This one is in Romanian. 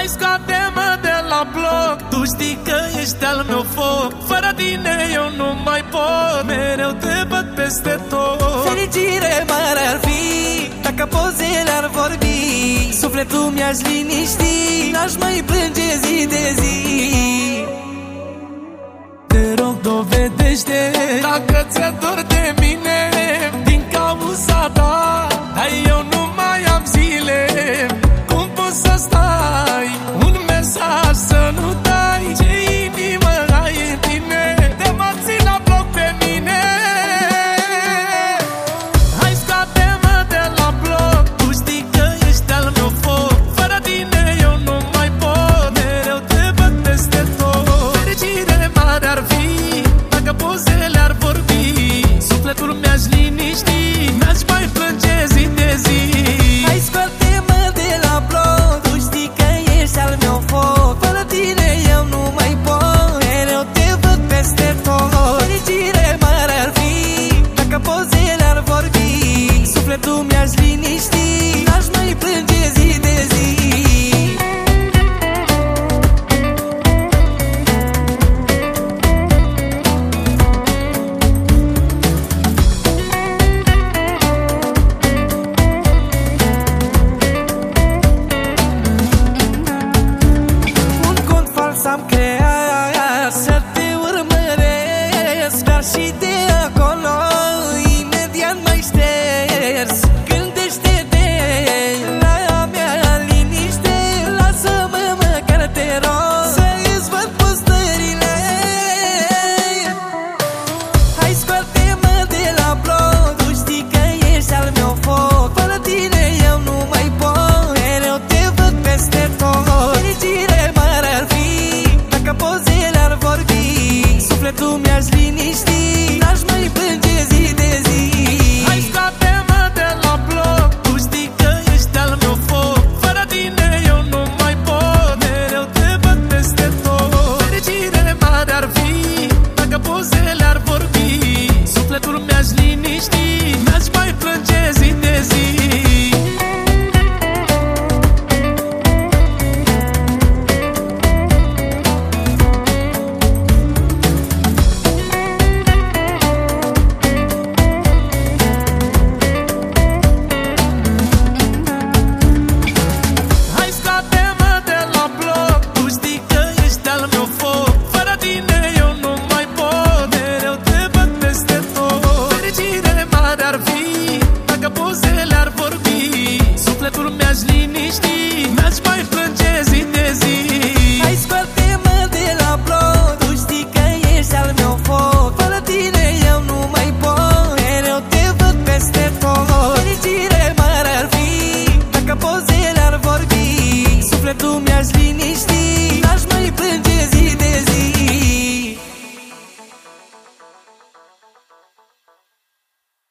Hai scade-mă de la bloc. Tu știi că ești al meu foc. Fără tine eu nu mai pot. Mereu te văd peste tot. Fericire mare ar fi Dacă pozele ar vorbi. Sufletul mi-aș liniști. N-aș mai plânge zi de zi. liniștit